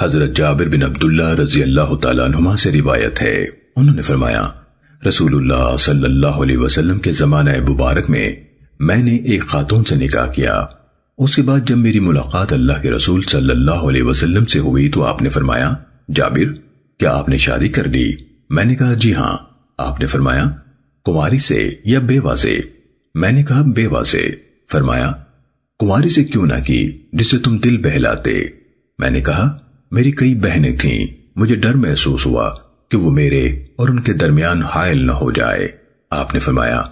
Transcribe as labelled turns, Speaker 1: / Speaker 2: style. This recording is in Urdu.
Speaker 1: حضرت جابر بن عبداللہ رضی اللہ تعالیٰ عنہما سے روایت ہے۔ انہوں نے فرمایا، رسول اللہ صلی اللہ علیہ وسلم کے زمانہ مبارک میں میں نے ایک خاتون سے نکاح کیا۔ اس کے بعد جب میری ملاقات اللہ کے رسول صلی اللہ علیہ وسلم سے ہوئی تو آپ نے فرمایا، جابر، کیا آپ نے شادی کر لی؟ میں نے کہا جی ہاں۔ آپ نے فرمایا کماری سے یا بیوہ سے؟ میں نے کہا، بیوہ سے۔ میری کئی بہنیں تھیں۔ مجھے ڈر محسوس ہوا کہ وہ میرے اور ان کے درمیان حائل نہ ہو جائے۔ آپ نے فرمایا